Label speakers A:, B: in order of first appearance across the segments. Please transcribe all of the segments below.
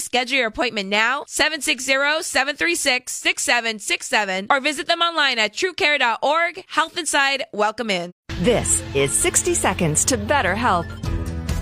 A: schedule your appointment now, 760-736-6767, or visit them online at truecare.org. Health Inside, welcome in.
B: This is 60 Seconds to Better Health.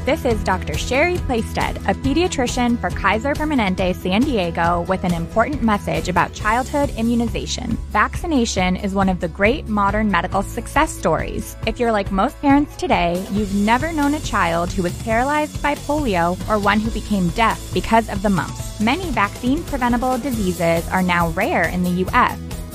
C: This is Dr. Sherry Playstead, a pediatrician for Kaiser Permanente San Diego, with an important message about childhood immunization. Vaccination is one of the great modern medical success stories. If you're like most parents today, you've never known a child who was paralyzed by polio or one who became deaf because of the mumps. Many vaccine preventable diseases are now rare in the U.S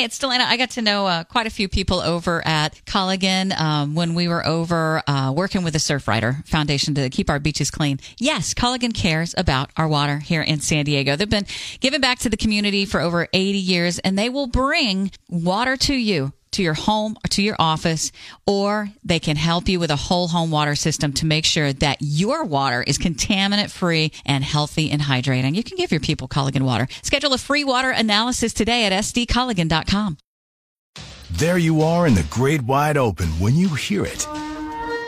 D: Hey, it's Delana. I got to know uh, quite a few people over at Culligan um, when we were over uh, working with the Surfrider Foundation to keep our beaches clean. Yes, Culligan cares about our water here in San Diego. They've been giving back to the community for over 80 years, and they will bring water to you to your home or to your office, or they can help you with a whole home water system to make sure that your water is contaminant free and healthy and hydrating. You can give your people Culligan water. Schedule a free water analysis today at sdculligan.com.
E: There you are in the great wide open when you hear it.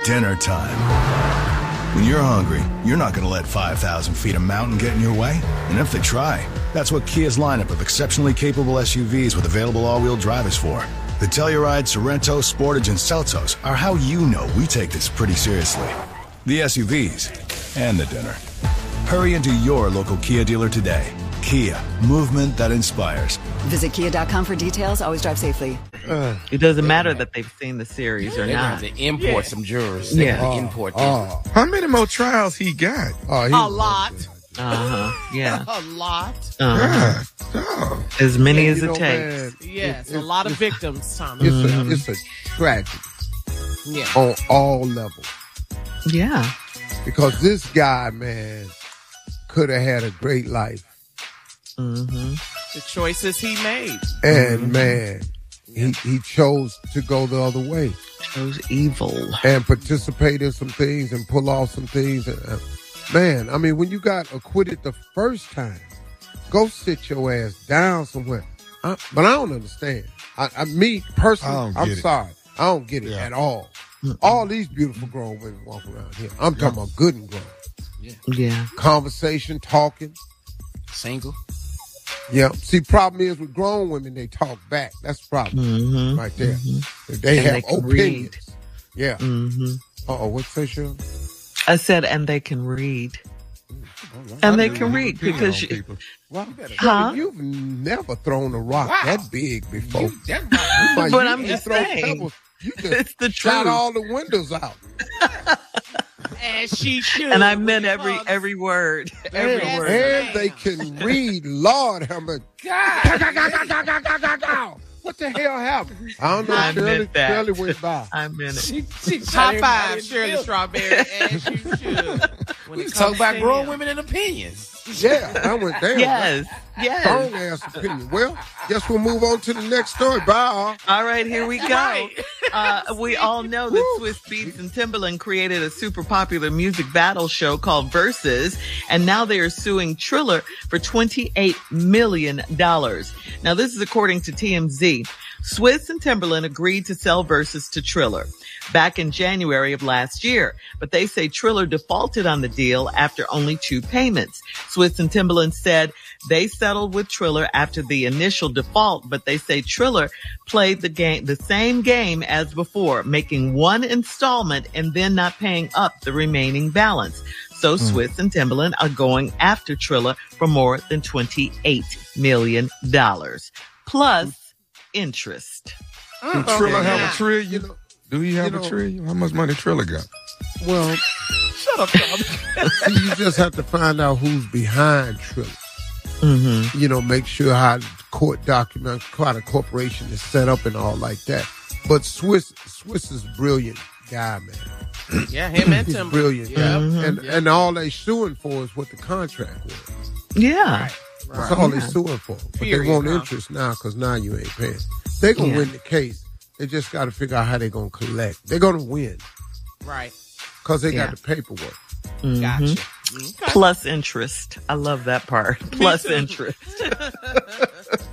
E: Dinner time. When you're hungry, you're not going to let 5,000 feet of mountain get in your way. And if they try, that's what Kia's lineup of exceptionally capable SUVs with available all-wheel drive is for. The Telluride, Sorento, Sportage, and Seltos are how you know we take this pretty seriously. The SUVs and the dinner. Hurry into your local Kia dealer today. Kia, movement that inspires.
F: Visit kia.com for details. Always drive safely.
G: It doesn't matter that they've seen the series or
H: They're
G: not.
H: going to import some jurors. They're
G: Yeah.
H: gonna import oh, them.
I: Oh, how many more trials he got? Oh,
H: A lot.
G: Uh huh. Yeah.
H: a lot.
G: Uh-huh.
I: God,
G: As many
I: Yeah,
G: as it
I: know,
G: takes.
I: man,
H: Yes,
I: it-
H: a lot of victims, Tommy.
I: It's
G: Mhm.
I: a it's a tragedy
H: Yeah.
I: on all levels
G: Yeah.
I: because this guy, man, could have had a great life,
G: Mm-hmm.
H: The choices he made.
I: and man, he he chose to go the other way
G: Chose evil.
I: and participate in some things and pull off some things. And, uh, man, I mean, when you got acquitted the first time, go sit your ass down somewhere. I, but I don't understand. I, I me personally,
J: I
I: I'm
J: it.
I: sorry, I don't get it at all. All these beautiful grown women walk around here. I'm talking about good and grown.
G: Yeah.
I: Conversation, talking.
H: Single.
I: Yeah. See, problem is with grown women, they talk back. That's the problem
G: Mm-hmm.
I: right there. If They
G: And
I: have
G: they
I: opinions.
G: read.
I: Yeah.
G: Mm-hmm.
I: Uh oh, what's that, Shirley?
G: I said, and they can read. And they can read because you,
I: Wow.
G: Huh?
I: Shirley, You've never thrown a rock
H: Wow.
I: that big before.
H: That
I: Like,
G: But
I: you
G: I'm just saying.
I: pebbles. You
G: it's
I: just
G: the
I: shot
G: truth.
I: all the windows out.
H: as she should.
G: And I meant every
H: comes-
G: every word. Every
I: And,
G: word.
I: and they can read. Lord, how much? What the hell happened? I don't know.
G: I
I: Shirley,
G: meant that.
I: Shirley went by.
G: I meant it.
H: She, she
G: High five,
H: in the
G: Shirley.
H: Strawberry, as you should. When We talk about grown women and opinions.
I: Yeah, I went down.
G: Yes. Yes.
I: Strong ass opinion. Well, guess we'll move on to the next story. Bye. all.
G: All right, here we go.
H: Right.
G: Uh, we all know that Swizz Beatz and Timbaland created a super popular music battle show called Verzuz, and now they are suing Triller for $28 million. Now, this is according to TMZ. Swizz and Timbaland agreed to sell Verzuz to Triller back in January of last year, but they say Triller defaulted on the deal after only two payments. Swizz and Timbaland said They settled with Triller after the initial default, but they say Triller played the game, the same game as before, making one installment and then not paying up the remaining balance. So
J: Hmm.
G: Swizz and Timbaland are going after Triller for more than $28 million plus interest.
J: Do Triller have
I: Yeah.
J: a trillion? Do he have
I: you
J: a
I: know-
J: trillion? How much money Triller got?
I: Well,
H: Shut up, Tom.
I: see, you just have to find out who's behind Triller.
G: Mm-hmm.
I: You know, make sure how the court document, how the corporation is set up and all like that. But Swizz, Swizz is brilliant guy, man.
H: Yeah, him and
I: He's a
H: Timber.
I: brilliant
H: Yeah.
I: guy.
G: Mm-hmm.
I: And, and all they suing for is what the contract was.
G: Yeah.
I: That's all they suing for. But
H: Period,
I: they want
H: huh?
I: interest now because now you ain't paying. They gonna
G: Yeah.
I: win the case. They just got to figure out how they gonna collect. They're gonna win
H: Right.
I: because they
G: Yeah.
I: got the paperwork. Mm-hmm.
H: Gotcha.
G: Plus interest. I love that part. Plus interest.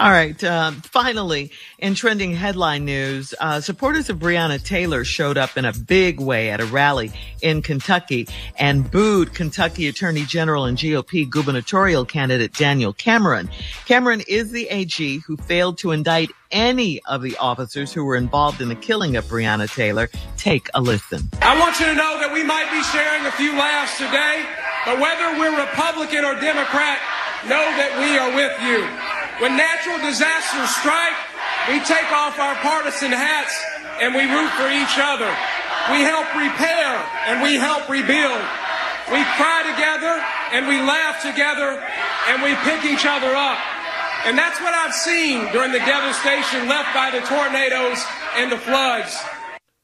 G: All right. Um, finally, in trending headline news, uh, supporters of Breonna Taylor showed up in a big way at a rally in Kentucky and booed Kentucky Attorney General and GOP gubernatorial candidate Daniel Cameron. Cameron is the AG who failed to indict any of the officers who were involved in the killing of Breonna Taylor. Take a listen.
K: I want you to know that we might be sharing a few laughs today, but whether we're Republican or Democrat, know that we are with you. When natural disasters strike, we take off our partisan hats and we root for each other. We help repair and we help rebuild. We cry together and we laugh together and we pick each other up. And that's what I've seen during the devastation left by the tornadoes and the floods.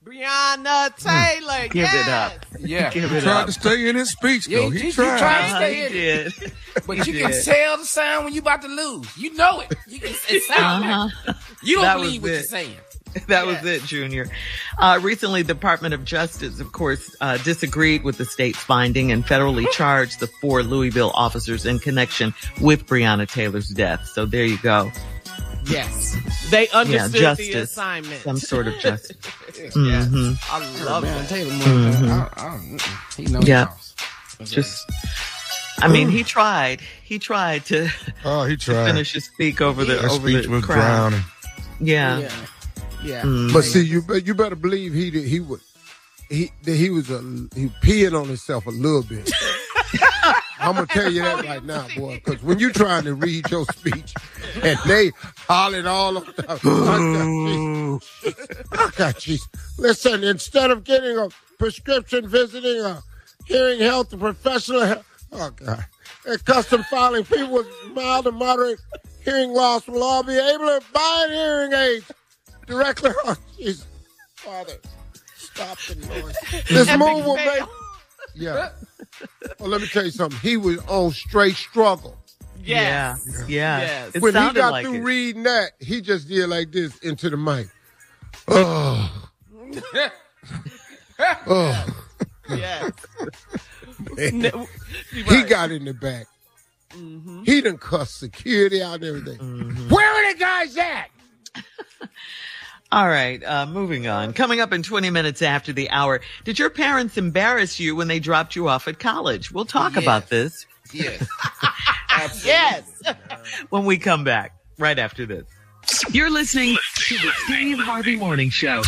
H: Breonna Taylor.
G: Give it up.
H: Yeah.
G: Give
J: He
G: it
J: tried
G: up.
J: to stay in his speech,
H: Yeah,
J: though.
H: he-
J: He,
H: he
J: tried.
H: tried.
G: Uh-huh,
H: Stay
G: he
H: in it.
G: did.
H: But
G: He
H: you can tell the sound when you about to lose. You know it. You can, it sounds like you don't
G: was
H: believe what
G: it.
H: you're saying.
G: That was it, Junior. Uh, recently, the Department of Justice, of course, uh, disagreed with the state's finding and federally charged the four Louisville officers in connection with Breonna Taylor's death. So there you go.
H: Yes. They
G: Yeah,
H: understood the assignment.
G: Some sort of justice.
H: Yes.
G: Mhm.
H: I love
J: Man,
H: that.
J: Taylor,
G: Mhm.
J: I, I, he knows
G: Yeah.
J: house.
G: Just, I mean, he tried. He tried to,
J: Oh, he
G: to
J: tried.
G: finish his speak over the
J: That
G: over
J: speech
G: the
J: was
G: crowd.
J: drowning.
G: Yeah.
H: Yeah. Yeah.
G: Mm.
I: But see, you be- you better believe he did, he would he he was a he peeing on himself a little bit. I'm gonna tell you that right now, boy, because when you're trying to read your speech and they hollering all over, the, I got you. Listen, instead of getting a prescription, visiting a hearing health professional, oh god, and custom filing, people with mild and moderate hearing loss will all be able to buy hearing aids directly. Oh, Jesus, Father, stop the noise. This
H: Epic
I: move will
H: fail.
I: make. Yeah. Well, let me tell you something. He was on straight struggle.
H: Yes.
G: Yeah. Yeah.
H: Yes.
G: It
I: when he got
G: like
I: through
G: it.
I: reading that, he just did like this into the mic. Oh, oh.
H: Yes.
I: man.
H: No,
I: He got in the back. He done cussed security out and everything.
G: Mm-hmm.
I: Where are the guys at?
G: All right, uh, moving on. Coming up in 20 minutes after the hour, did your parents embarrass you when they dropped you off at college? We'll talk
H: Yes.
G: about this
H: yes. yes.
G: when we come back, right after this.
L: You're listening to the Steve Harvey Morning Show.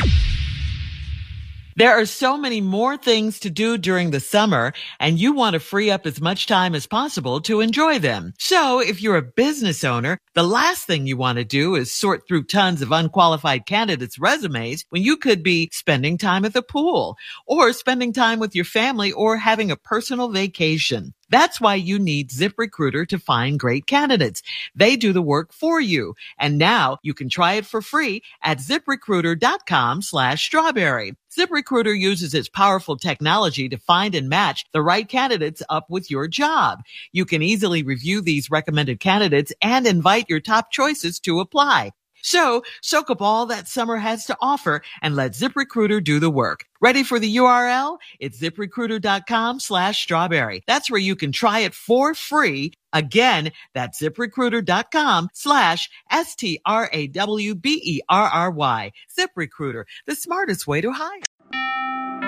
G: There are so many more things to do during the summer, and you want to free up as much time as possible to enjoy them. So if you're a business owner, the last thing you want to do is sort through tons of unqualified candidates' resumes when you could be spending time at the pool or spending time with your family or having a personal vacation. That's why you need ZipRecruiter to find great candidates. They do the work for you. And now you can try it for free at ziprecruiter.com slash strawberry. ZipRecruiter uses its powerful technology to find and match the right candidates up with your job. You can easily review these recommended candidates and invite your top choices to apply. So soak up all that summer has to offer and let ZipRecruiter do the work. Ready for the URL? It's ziprecruiter.com slash strawberry. That's where you can try it for free. Again, that's ziprecruiter.com slash S-T-R-A-W-B-E-R-R-Y. ZipRecruiter, the smartest way to hire.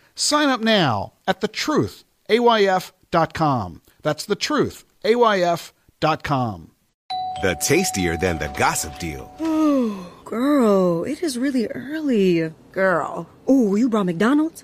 M: Sign up now at thetruthayf.com. That's thetruthayf.com.
N: The tastier than the gossip deal.
O: Oh, girl, it is really early.
P: Girl.
O: Oh, you brought McDonald's?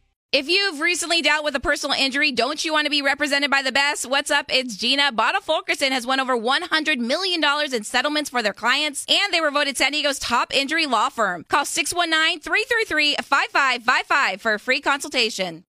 A: If you've recently dealt with a personal injury, don't you want to be represented by the best? What's up? It's Gina. Botta Fulkerson has won over $100 million in settlements for their clients, and they were voted San Diego's top injury law firm. Call 619-333-5555 for a free consultation.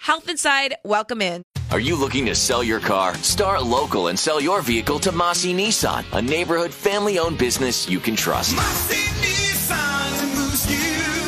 A: Health Inside, welcome in.
Q: Are you looking to sell your car? Start local and sell your vehicle to Mossy Nissan, a neighborhood family owned business you can trust.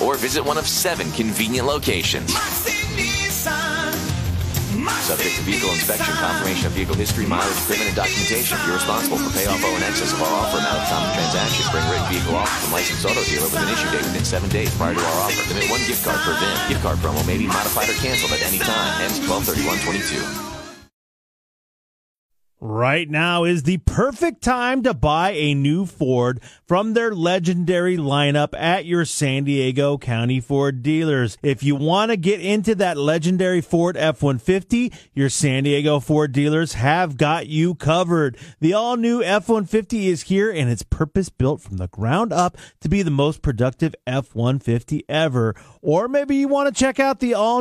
Q: or visit one of seven convenient locations. Subject to vehicle inspection, confirmation of vehicle history, mileage, equipment, and documentation. If you're responsible for payoff owe in excess of our offer amount of time of transaction, bring written vehicle off from licensed auto dealer with an issue date within seven days prior to our offer. Limit one gift card per VIN. Gift card promo may be modified or canceled at any time. Ends 12 22
R: Right now is the perfect time to buy a new Ford from their legendary lineup at your San Diego County Ford dealers. If you want to get into that legendary Ford F-150, your San Diego Ford dealers have got you covered. The all new F-150 is here and it's purpose built from the ground up to be the most productive F-150 ever. Or maybe you want to check out the all